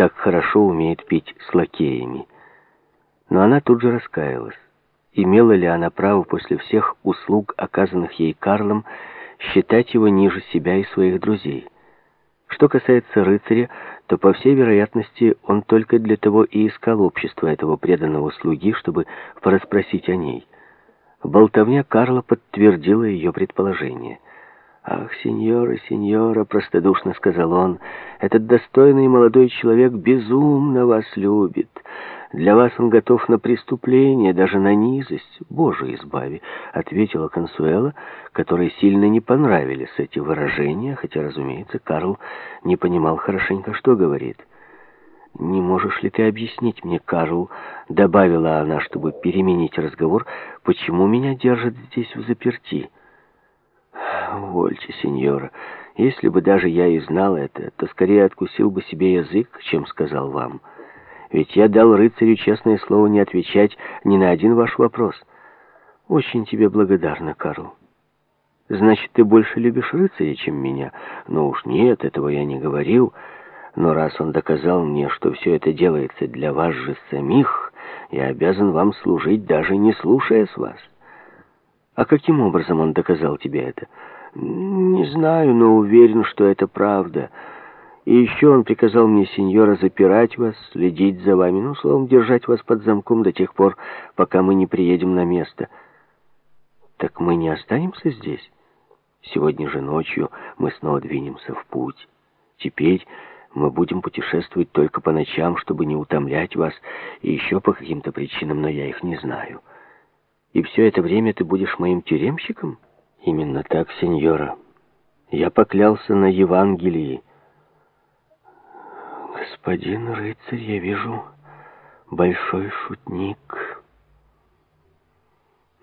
так хорошо умеет пить с лакеями. Но она тут же раскаялась. Имела ли она право после всех услуг, оказанных ей Карлом, считать его ниже себя и своих друзей? Что касается рыцаря, то, по всей вероятности, он только для того и искал общество этого преданного слуги, чтобы порасспросить о ней. Болтовня Карла подтвердила ее предположение. «Ах, сеньора, сеньора», — простодушно сказал он, — «этот достойный молодой человек безумно вас любит». Для вас он готов на преступление, даже на низость. Боже избави, ответила Консуэла, которой сильно не понравились эти выражения, хотя, разумеется, Карл не понимал хорошенько, что говорит. «Не можешь ли ты объяснить мне, Карл?» — добавила она, чтобы переменить разговор. «Почему меня держат здесь в заперти?» «Вольте, сеньора, если бы даже я и знал это, то скорее откусил бы себе язык, чем сказал вам». Ведь я дал рыцарю честное слово не отвечать ни на один ваш вопрос. Очень тебе благодарна, Карл. Значит, ты больше любишь рыцаря, чем меня? Ну уж нет, этого я не говорил. Но раз он доказал мне, что все это делается для вас же самих, я обязан вам служить, даже не слушаясь вас. А каким образом он доказал тебе это? Не знаю, но уверен, что это правда. И еще он приказал мне, сеньора, запирать вас, следить за вами, ну, словом, держать вас под замком до тех пор, пока мы не приедем на место. Так мы не останемся здесь? Сегодня же ночью мы снова двинемся в путь. Теперь мы будем путешествовать только по ночам, чтобы не утомлять вас, и еще по каким-то причинам, но я их не знаю. И все это время ты будешь моим тюремщиком? Именно так, сеньора. Я поклялся на Евангелии, господин рыцарь, я вижу, большой шутник.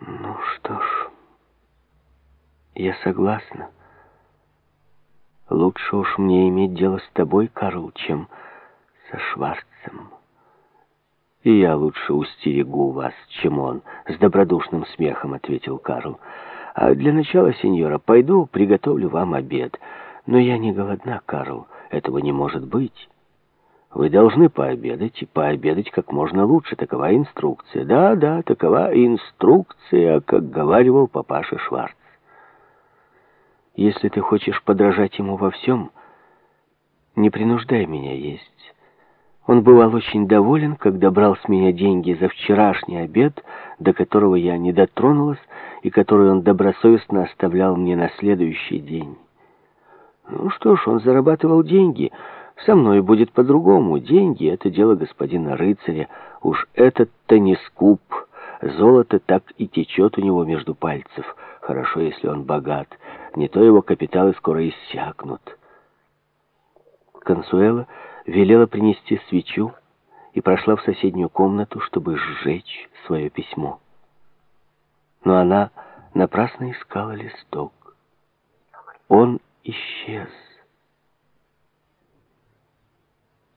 Ну что ж, я согласна. Лучше уж мне иметь дело с тобой, Карл, чем со Шварцем. И я лучше устерегу вас, чем он, с добродушным смехом ответил Карл. А для начала, сеньора, пойду приготовлю вам обед. Но я не голодна, Карл, этого не может быть. Вы должны пообедать, и пообедать как можно лучше. Такова инструкция. Да, да, такова инструкция, как говаривал папаша Шварц. Если ты хочешь подражать ему во всем, не принуждай меня есть. Он бывал очень доволен, когда брал с меня деньги за вчерашний обед, до которого я не дотронулась, и который он добросовестно оставлял мне на следующий день. Ну что ж, он зарабатывал деньги — со мной будет по-другому. Деньги — это дело господина рыцаря. Уж этот-то не скуп. Золото так и течет у него между пальцев. Хорошо, если он богат. Не то его капиталы скоро иссякнут. Консуэла велела принести свечу и прошла в соседнюю комнату, чтобы сжечь свое письмо. Но она напрасно искала листок. Он исчез.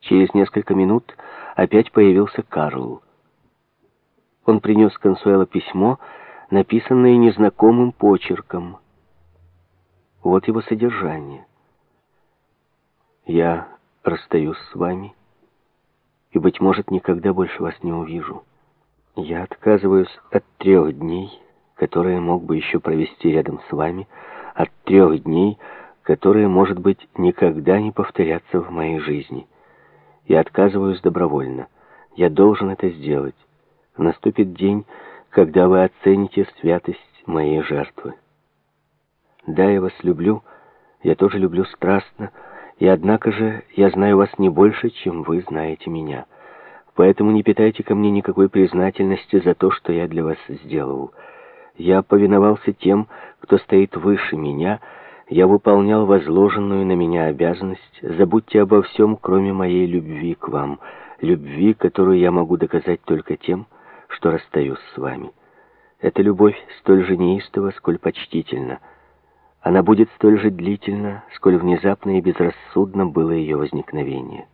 Через несколько минут опять появился Карл. Он принес Консуэло письмо, написанное незнакомым почерком. Вот его содержание. «Я расстаюсь с вами, и, быть может, никогда больше вас не увижу. Я отказываюсь от трех дней, которые мог бы еще провести рядом с вами, от трех дней, которые, может быть, никогда не повторятся в моей жизни». Я отказываюсь добровольно. Я должен это сделать. Наступит день, когда вы оцените святость моей жертвы. Да, я вас люблю, я тоже люблю страстно, и однако же я знаю вас не больше, чем вы знаете меня. Поэтому не питайте ко мне никакой признательности за то, что я для вас сделал. Я повиновался тем, кто стоит выше меня, я выполнял возложенную на меня обязанность. Забудьте обо всем, кроме моей любви к вам. Любви, которую я могу доказать только тем, что расстаюсь с вами. Эта любовь столь же неистова, сколь почтительна. Она будет столь же длительна, сколь внезапно и безрассудно было ее возникновение.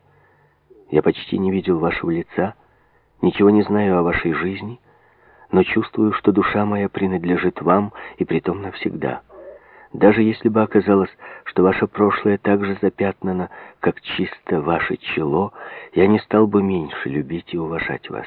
Я почти не видел вашего лица, ничего не знаю о вашей жизни, но чувствую, что душа моя принадлежит вам, и притом навсегда. Даже если бы оказалось, что ваше прошлое так же запятнано, как чисто ваше чело, я не стал бы меньше любить и уважать вас.